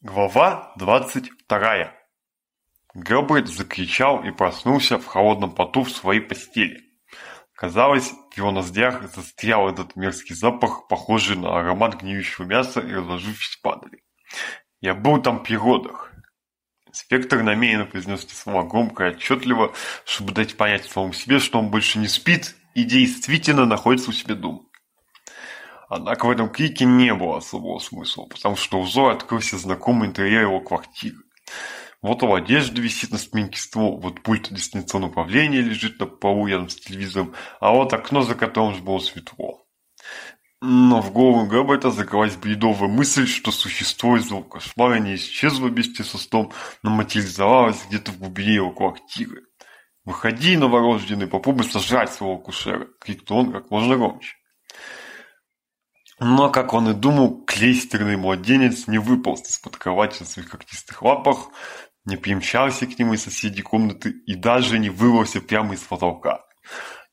Глава двадцать вторая. Габрид закричал и проснулся в холодном поту в своей постели. Казалось, в его ноздрях застрял этот мерзкий запах, похожий на аромат гниющего мяса и разложившись падали. Я был там при родах. Инспектор намеренно произнес эти слова громко и отчетливо, чтобы дать понять самому себе, что он больше не спит и действительно находится у себя дома. Однако в этом крике не было особого смысла, потому что узор открылся знакомый интерьер его квартиры. Вот его одежда висит на спинке ствол, вот пульт дистанционного управления лежит на полу рядом с телевизором, а вот окно, за которым же было светло. Но в голову Габбета закрылась бредовая мысль, что существо из его кошмара не исчезло вместе со стом, но материализовалось где-то в глубине его квартиры. «Выходи, новорожденный, попробуй сожрать своего кушера!» — крикнул он как можно громче. Но, как он и думал, клейстерный младенец не выполз из-под кровати на своих когтистых лапах, не примчался к нему из соседней комнаты и даже не вырвался прямо из потолка.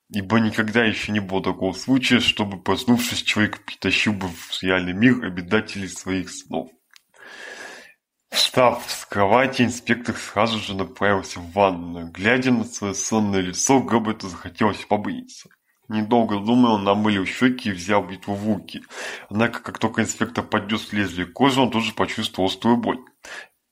Ибо никогда еще не было такого случая, чтобы, проснувшись, человек притащил бы в реальный мир обитателей своих снов. Встав с кровати, инспектор сразу же направился в ванную. Глядя на свое сонное лицо, Габбету захотелось побриться. Недолго думая, он намылил щеки и взял битву в руки. Однако, как только инспектор поднес лезвие к коже, он тоже почувствовал острую боль.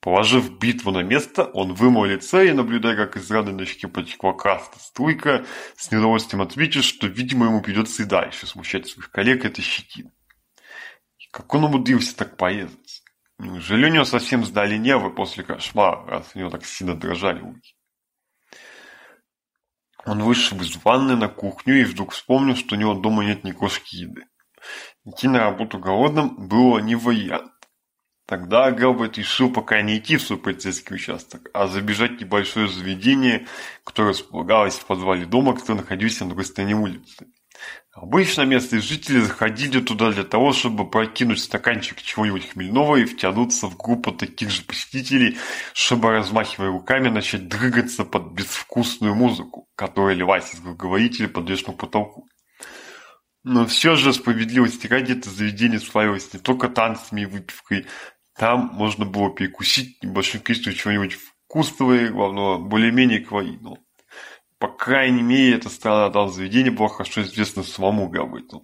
Положив битву на место, он вымыл лицо и, наблюдая, как из раны на щеке потекла красная струйка, с неудовольствием ответил, что, видимо, ему придется и дальше смущать своих коллег этой щетиной. Как он умудрился так поездить. Неужели у него совсем сдали нервы после кошмара, раз у него так сильно дрожали руки? Он вышел из ванны на кухню и вдруг вспомнил, что у него дома нет ни никакой еды. Идти на работу голодным было не вариант. Тогда Гэлберт решил пока не идти в свой полицейский участок, а забежать в небольшое заведение, которое располагалось в подвале дома, который находился на другой стороне улицы. Обычно местные жители заходили туда для того, чтобы прокинуть стаканчик чего-нибудь хмельного и втянуться в группу таких же посетителей, чтобы, размахивая руками, начать дрыгаться под безвкусную музыку, которая лилась из громкоговорителя, подвешенных к потолку. Но все же справедливости ради это заведение славилось не только танцами и выпивкой. Там можно было перекусить небольшим количеством чего-нибудь вкусного и, главное, более-менее калорийного по крайней мере, это стало дала заведение было хорошо известно самому Гамлету,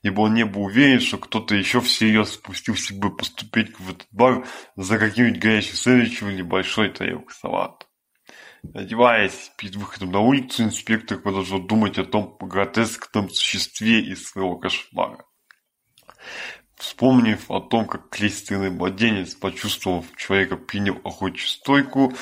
ибо он не был уверен, что кто-то еще всерьез спустился бы по ступенькам в этот бар за каким-нибудь горячим сэндвичем или большой тарелкой салата. Одеваясь перед выходом на улицу, инспектор продолжал думать о том гротескном существе из своего кошмара. Вспомнив о том, как клейственный младенец, почувствовав человека, принял охотчую стойку,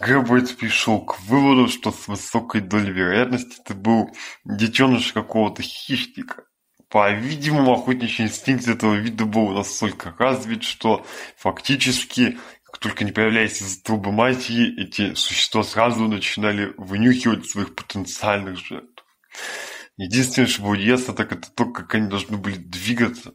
Гэббет пришел к выводу, что с высокой долей вероятности это был детеныш какого-то хищника. По-видимому, охотничий инстинкт этого вида был настолько развит, что фактически, как только не появляясь из трубы матери, эти существа сразу начинали вынюхивать своих потенциальных жертв. Единственное, что было ясно, так это то, как они должны были двигаться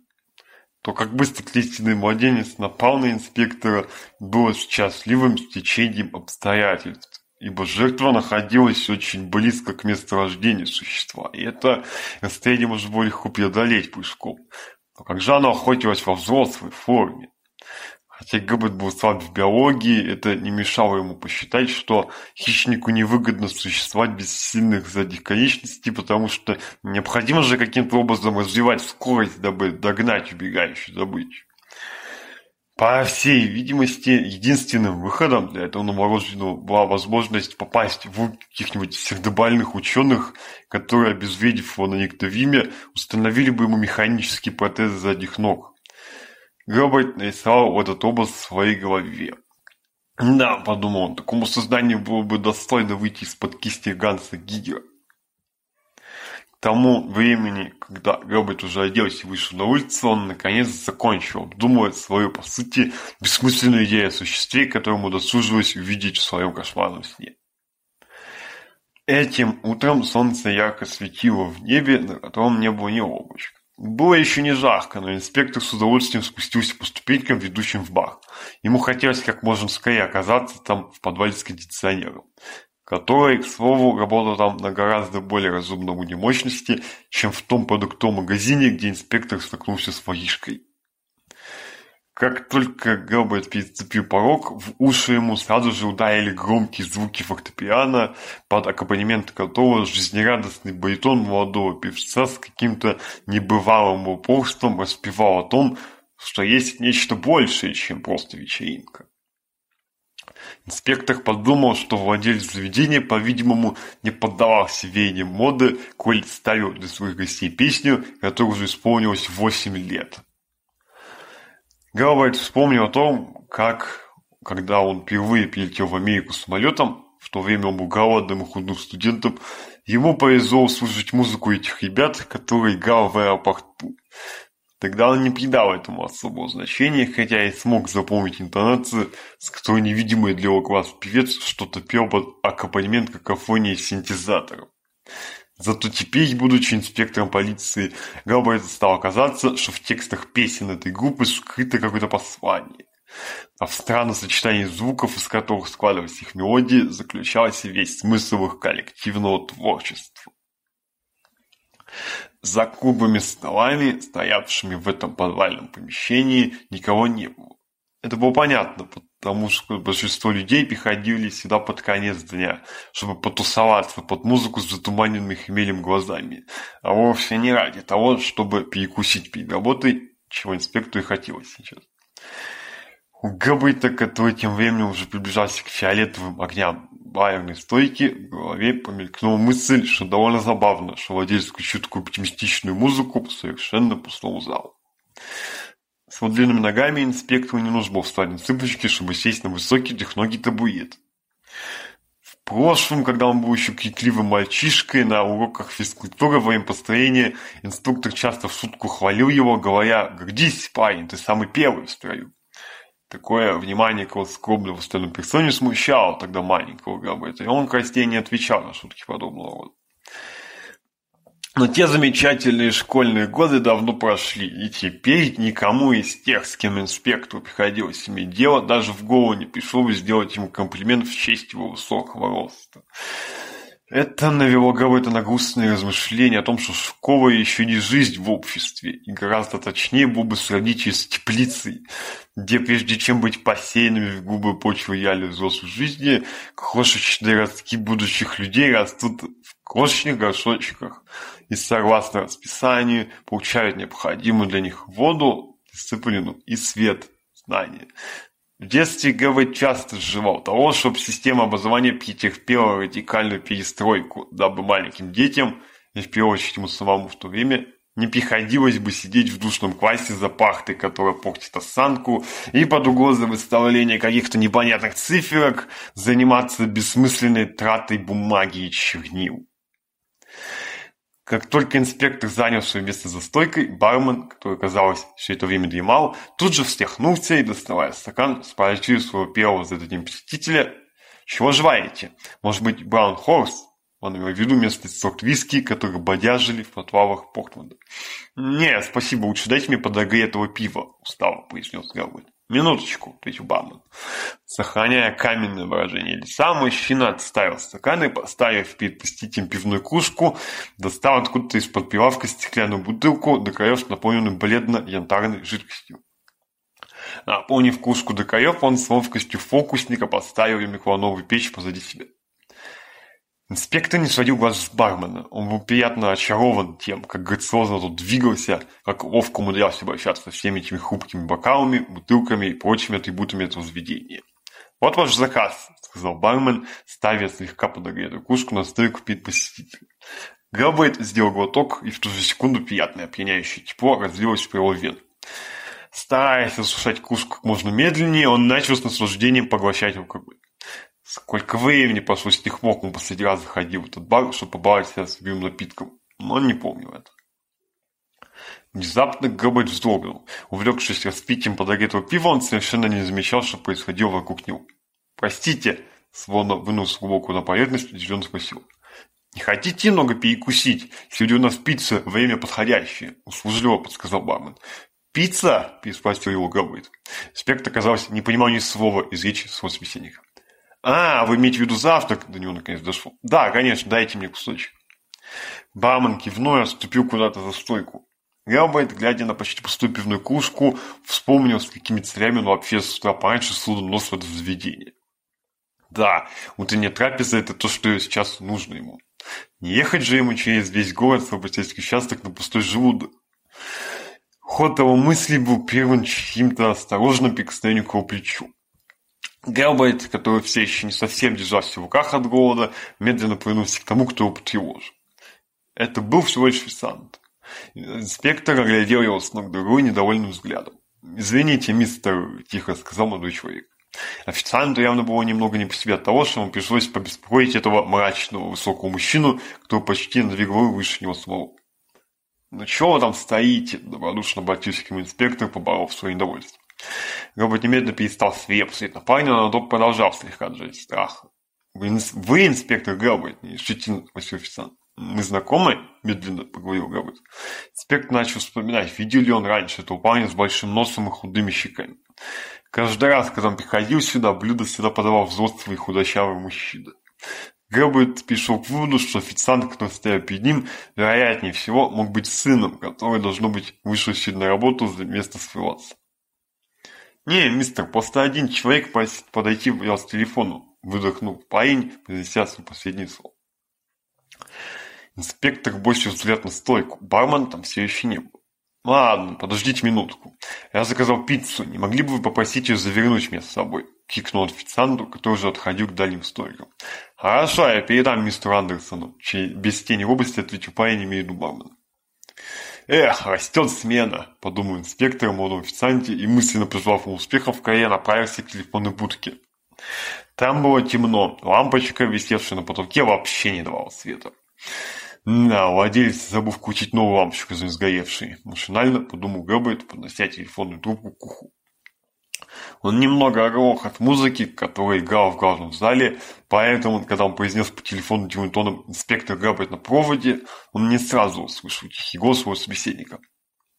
то как бы Кристин младенец напал на инспектора, было счастливым стечением обстоятельств, ибо жертва находилась очень близко к месту рождения существа, и это расстояние можно было легко преодолеть пушком. Но как же оно охотилось во взрослой форме? хотя габит был слаб в биологии, это не мешало ему посчитать, что хищнику невыгодно существовать без сильных задних конечностей, потому что необходимо же каким-то образом развивать скорость, дабы догнать убегающую добычу. По всей видимости, единственным выходом для этого новорожденного была возможность попасть в каких-нибудь сердобальных ученых, которые, обезвредив его на некто установили бы ему механические протезы задних ног. Габайт нарисовал этот образ в своей голове. Да, подумал он, такому созданию было бы достойно выйти из-под кисти Ганса Гигера. К тому времени, когда Габайт уже оделся и вышел на улицу, он наконец закончил обдумывать свою, по сути, бессмысленную идею о существе, которому досужилось увидеть в своем кошмарном сне. Этим утром солнце ярко светило в небе, на котором не было ни облачка. Было еще не жарко, но инспектор с удовольствием спустился по ступенькам, ведущим в бар. Ему хотелось как можно скорее оказаться там в подвале с кондиционером, который, к слову, работал там на гораздо более разумном уровне мощности, чем в том продуктовом магазине, где инспектор столкнулся с воришкой. Как только Гелберт переступил порог, в уши ему сразу же ударили громкие звуки фортепиано, под аккомпанемент которого жизнерадостный баритон молодого певца с каким-то небывалым упорством распевал о том, что есть нечто большее, чем просто вечеринка. Инспектор подумал, что владелец заведения, по-видимому, не поддавался веяниям моды, коль ставил для своих гостей песню, которая уже исполнилась 8 лет. Галвайт вспомнил о том, как, когда он впервые прилетел в Америку самолетом, в то время он был голодным и худым студентом, ему повезло услышать музыку этих ребят, которые играл в аэропорту. Тогда он не придал этому особого значения, хотя и смог запомнить интонацию, с которой невидимый для его глаз певец что-то пел под аккомпанемент какофонии синтезаторов. синтезатором. Зато теперь, будучи инспектором полиции, Галбрайт стал казаться, что в текстах песен этой группы скрыто какое-то послание. А в странном сочетании звуков, из которых складывались их мелодии, заключался весь смысл их коллективного творчества. За клубами столами, стоявшими в этом подвальном помещении, никого не было. Это было понятно, Тому, что большинство людей приходили сюда под конец дня, чтобы потусоваться под музыку с затуманенными хмелем глазами, а вовсе не ради того, чтобы перекусить перед работой, чего инспектору и хотелось сейчас. Габрита, который тем временем уже приближался к фиолетовым огням барной стойки, в голове помелькнула мысль, что довольно забавно, что владелец включил такую оптимистичную музыку совершенно пустому залу. С вот длинными ногами инспектору не нужно было встать на цыпочки, чтобы сесть на высокий трехногий табует. В прошлом, когда он был еще крикливым мальчишкой, на уроках физкультуры во время построения инструктор часто в шутку хвалил его, говоря «Гордись, парень, ты самый первый в строю». Такое внимание к вот скромному стальной персоне смущало тогда маленького Габрета, и он краснее не отвечал на шутки подобного рода. Но те замечательные школьные годы давно прошли, и теперь никому из тех, с кем инспектору приходилось иметь дело, даже в голову не пришло бы сделать ему комплимент в честь его высокого роста. Это навело Гавета на грустные размышления о том, что школа еще не жизнь в обществе, и гораздо точнее было бы сравнить ее с теплицей, где прежде чем быть посеянными в глубой почве яли взрослой жизни, крошечные ростки будущих людей растут в крошечных горшочках, и согласно Писанию получают необходимую для них воду, дисциплину и свет знания. В детстве ГВ часто сживал того, чтобы система образования претерпела радикальную перестройку, дабы маленьким детям, и в первую очередь ему самому в то время, не приходилось бы сидеть в душном классе за пахтой, которая портит осанку, и под угрозой выставления каких-то непонятных циферок заниматься бессмысленной тратой бумаги и чернил. Как только инспектор занял свое место за стойкой, бармен, который, казалось, все это время дремал, тут же встряхнулся и, доставая стакан, спросил своего первого за этим посетителя, «Чего желаете? Может быть, Браун Хорс?» Он имел в виду местный сорт виски, который бодяжили в подвалах Портленда. «Не, спасибо, лучше дайте мне подогретого пива», — устало произнес Гарвин. Минуточку, ответил бармен, сохраняя каменное выражение лица, мужчина отставил стакан и, поставив перед посетителем пивную кружку, достал откуда-то из-под прилавка стеклянную бутылку, до краев наполненную бледно-янтарной жидкостью. Наполнив кружку до краев, он с ловкостью фокусника поставил ее микроволновую печь позади себя. Инспектор не сводил глаз с бармена. Он был приятно очарован тем, как грациозно тут двигался, как ловко умудрялся обращаться со всеми этими хрупкими бокалами, бутылками и прочими атрибутами этого заведения. «Вот ваш заказ», — сказал бармен, ставя слегка подогретую кружку на стойку перед посетителем. Габбайт сделал глоток, и в ту же секунду приятное опьяняющее тепло разлилось по его вен. Стараясь осушать кружку как можно медленнее, он начал с наслаждением поглощать алкоголь. Сколько времени прошло с тех пор, как он последний раз заходил в этот бар, чтобы побаловать себя своим напитком, но он не помнил это. Внезапно Габбет вздрогнул. Увлекшись распитием подогретого пива, он совершенно не замечал, что происходило вокруг него. «Простите!» — словно вынул глубокую на поверхность, удивленно спросил. «Не хотите немного перекусить? Сегодня у нас пицца, время подходящее!» — услужливо подсказал бармен. «Пицца?» – переспросил его Габбит. Спект оказался не понимал ни слова из речи своего собеседника. А, вы имеете в виду завтрак? До него наконец дошло. Да, конечно, дайте мне кусочек. Бармен кивнул и отступил куда-то за стойку. Гелбайт, глядя на почти пустую пивную кушку вспомнил, с какими целями он вообще с утра пораньше сунул нос в это заведение. Да, утренняя трапеза – это то, что сейчас нужно ему. Не ехать же ему через весь город в областейский участок на пустой желудок. Ход его мысли был прерван чьим-то осторожным прикосновением к его плечу. Гелбайт, который все еще не совсем держался в руках от голода, медленно повернулся к тому, кто его потревожил. Это был всего лишь официант. Инспектор оглядел его с ног до головы недовольным взглядом. «Извините, мистер», – тихо сказал молодой человек. Официанту явно было немного не по себе от того, что ему пришлось побеспокоить этого мрачного высокого мужчину, кто почти на выше него самого. «Ну чего вы там стоите?» – добродушно обратился к инспектор, поборов свое недовольство робить немедленно перестал свет, на парня, но док продолжал слегка держать страх. «Вы, вы инспектор Гелберт, не ищите официант». «Мы знакомы?» – медленно поговорил Гелберт. Инспектор начал вспоминать, видел ли он раньше этого парня с большим носом и худыми щеками. Каждый раз, когда он приходил сюда, блюдо всегда подавал взрослый и худощавый мужчина. Грэббит пришел к выводу, что официант, который стоял перед ним, вероятнее всего, мог быть сыном, который, должно быть, вышел сюда на работу вместо своего отца. «Не, мистер, просто один человек просит подойти я с телефону», — выдохнул парень, произнеся свою последнюю слово. Инспектор бросил взгляд на стойку. Бармен там все еще не был. «Ладно, подождите минутку. Я заказал пиццу. Не могли бы вы попросить ее завернуть меня с собой?» — крикнул официанту, который уже отходил к дальним стойкам. «Хорошо, я передам мистеру Андерсону», — без тени робости ответил парень, имея виду бармена. Эх, растет смена, подумал инспектор о молодом официанте и, мысленно призвав успехов, Корея направился к телефонной будке. Там было темно, лампочка, висевшая на потолке, вообще не давала света. Да, владелец, забыл включить новую лампочку за изгоревшей, машинально подумал Гэббет, поднося телефонную трубку к уху. Он немного оговорков музыки, которая играла в главном зале, поэтому, когда он произнес по телефону Дюнтоном «Инспектор грабит на проводе», он не сразу услышал тихий голос своего собеседника.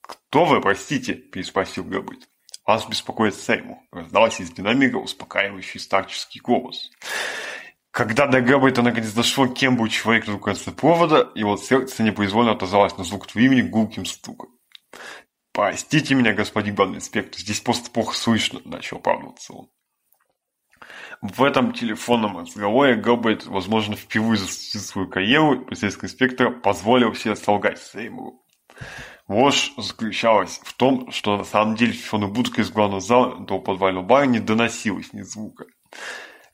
«Кто вы, простите?» – переспросил Габбит. «Вас беспокоит Сейму», – раздался из динамика успокаивающий старческий голос. Когда до Габбита наконец дошло, кем был человек на конце провода, его сердце непроизвольно отозвалось на звук твоего имени гулким стуком. Простите меня, господин главный инспектор, здесь просто плохо слышно, начал оправдываться он. В этом телефонном разговоре Гоббайт, возможно, впервые за свою карьеру полицейский инспектора позволил себе солгать Сеймуру. Ложь заключалась в том, что на самом деле телефонная будка из главного зала до подвального бара не доносилась ни звука.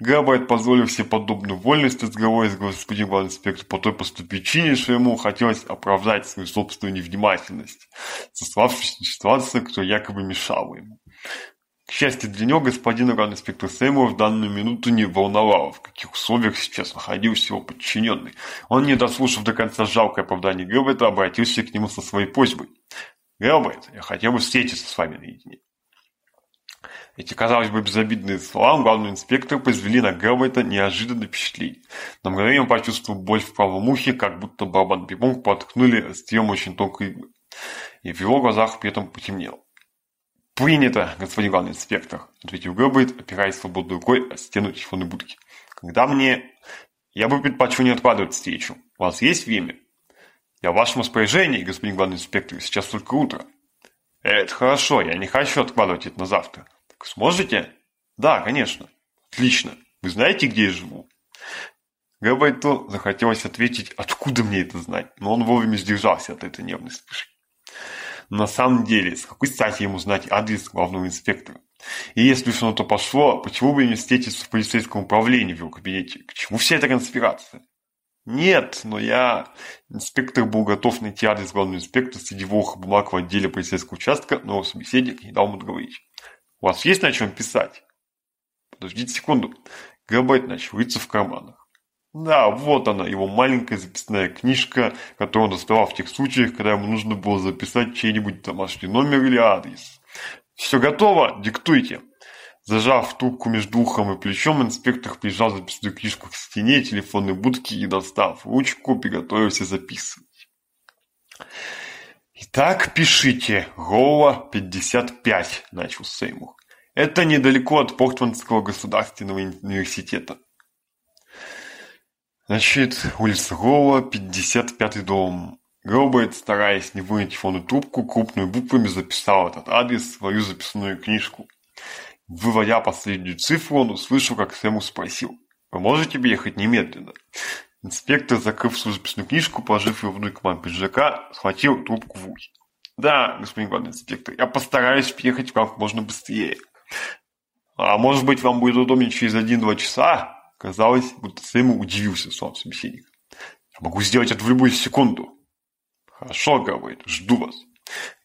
Габайт позволил себе подобную вольность разговора с господин инспектор по той простой причине, что ему хотелось оправдать свою собственную невнимательность, сославшись на ситуацию, которая якобы мешала ему. К счастью для него, господин инспектор Сеймур в данную минуту не волновало, в каких условиях сейчас находился его подчиненный. Он, не дослушав до конца жалкое оправдание Габайта, обратился к нему со своей просьбой. Габайт, я хотел бы встретиться с вами наедине». Эти, казалось бы, безобидные слова главного инспектора произвели на Гелберта неожиданно впечатление. На мгновение он почувствовал боль в правом ухе, как будто барабан пимонг поткнули а стрием очень тонкой иглы. И в его глазах при этом потемнело. «Принято, господин главный инспектор», — ответил Гелберт, опираясь свободной рукой о стену телефонной будки. «Когда мне... Я бы предпочел не откладывать встречу. У вас есть время?» «Я в вашем распоряжении, господин главный инспектор, сейчас только утро». «Э, «Это хорошо, я не хочу откладывать это на завтра», Сможете? Да, конечно. Отлично. Вы знаете, где я живу? Габайто захотелось ответить, откуда мне это знать, но он вовремя сдержался от этой нервной вспышки. На самом деле, с какой стати ему знать адрес главного инспектора? И если уж оно то пошло, почему бы не встретиться в полицейском управлении в его кабинете? К чему вся эта конспирация? Нет, но я... Инспектор был готов найти адрес главного инспектора среди волха бумаг в отделе полицейского участка, но его собеседник не дал ему договорить. У вас есть на чем писать? Подождите секунду. Габайт ночуется в карманах. Да, вот она, его маленькая записная книжка, которую он доставал в тех случаях, когда ему нужно было записать чей-нибудь домашний номер или адрес. Все готово, диктуйте. Зажав трубку между ухом и плечом, инспектор прижал записную книжку к стене телефонной будки и, достав ручку, приготовился записывать. Итак, пишите. Гоа 55, начал Сеймур. Это недалеко от Портландского государственного университета. Значит, улица Гоа, 55 дом. Гробайт, стараясь не вынуть фону трубку, крупными буквами записал этот адрес в свою записную книжку. Выводя последнюю цифру, он услышал, как Сэму спросил. «Вы можете приехать немедленно?» Инспектор, закрыв свою записную книжку, положив ее внутрь карман пиджака, схватил трубку в ухе. «Да, господин главный инспектор, я постараюсь приехать как можно быстрее. А может быть, вам будет удобнее через один-два часа?» Казалось, будто Сэму удивился сам собеседник. «Я могу сделать это в любую секунду». «Хорошо, — говорит, — жду вас».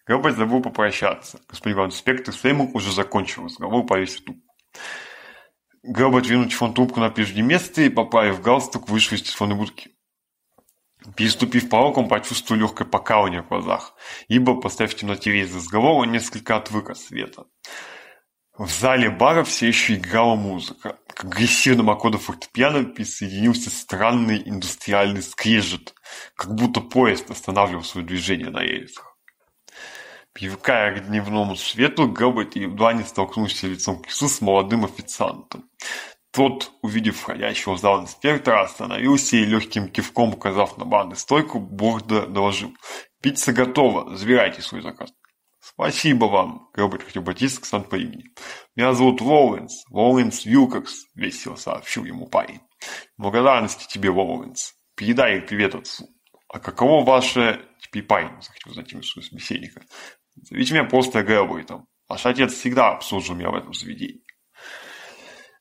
Говорит, забыл попрощаться. Господин главный инспектор Сэму уже закончил разговор, повесил трубку. Грэб отвинуть фантомку на прежнее место и, поправив галстук, вышел из фонбурки. Переступив порог, он почувствовал легкое покалывание в глазах, ибо, поставив в темноте весь разговор, он несколько отвык от света. В зале бара все еще играла музыка. К агрессивным аккорду фортепиано присоединился странный индустриальный скрежет, как будто поезд останавливал свое движение на рельсах. Привыкая к дневному свету, Гэлбет едва не столкнулся лицом к Иисусу с молодым официантом. Тот, увидев входящего в зал инспектора, остановился и легким кивком указав на банды стойку, Борда доложил. «Пицца готова, забирайте свой заказ». «Спасибо вам», — Гэлбет хотел обратиться к сам по имени. «Меня зовут Лоуренс, Лоуренс Юкокс», — весело сообщил ему парень. «Благодарности тебе, Лоуренс. Передай привет отцу». «А каково ваше...» Теперь парень захотел знать имя своего собеседника. Ведь меня просто Гэвойтом. А отец всегда обслужил меня в этом заведении.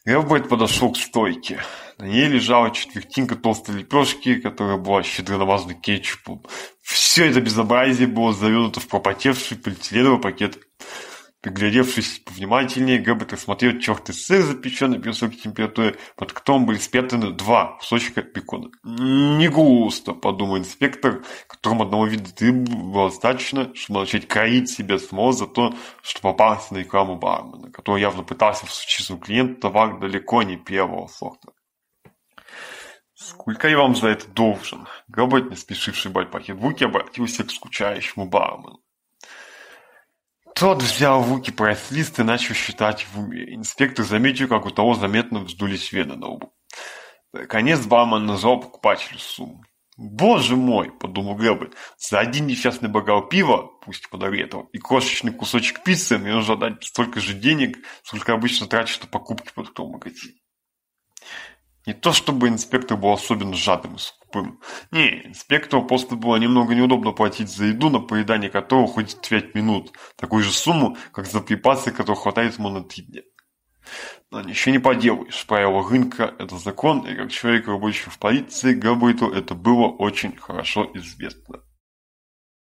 Гэвбойт подошел к стойке. На ней лежала четвертинка толстой лепешки, которая была щедро намазана кетчупом. Все это безобразие было завернуто в пропотевший полиэтиленовый пакет. Приглядевшись повнимательнее, Гэббет осмотрел черты сыр, запеченный при высокой температуре, под которым были спрятаны два кусочка бекона. «Не густо», — подумал инспектор, которому одного вида рыбы было достаточно, чтобы начать кроить себя самого за то, что попался на рекламу бармена, который явно пытался всучить своему клиенту товар далеко не первого сорта. «Сколько я вам за это должен?» Гэббет, не спешивший брать пакет в руки, обратился к скучающему бармену. Тот взял в руки прайс-лист и начал считать в уме. Инспектор заметил, как у того заметно вздулись вены на лбу. Конец бармен назвал покупателю сумму. «Боже мой!» – подумал Грэббет. «За один несчастный бокал пива, пусть подогретого, и крошечный кусочек пиццы мне нужно дать столько же денег, сколько обычно тратишь на покупки в продуктовом магазине». Не то чтобы инспектор был особенно жадным и скупым. Не, инспектору просто было немного неудобно платить за еду, на поедание которого уходит 5 минут, такую же сумму, как за припасы, которых хватает ему на 3 дня. Но ничего не поделаешь, правило рынка – это закон, и как человек, рабочий в полиции, Габриту это было очень хорошо известно.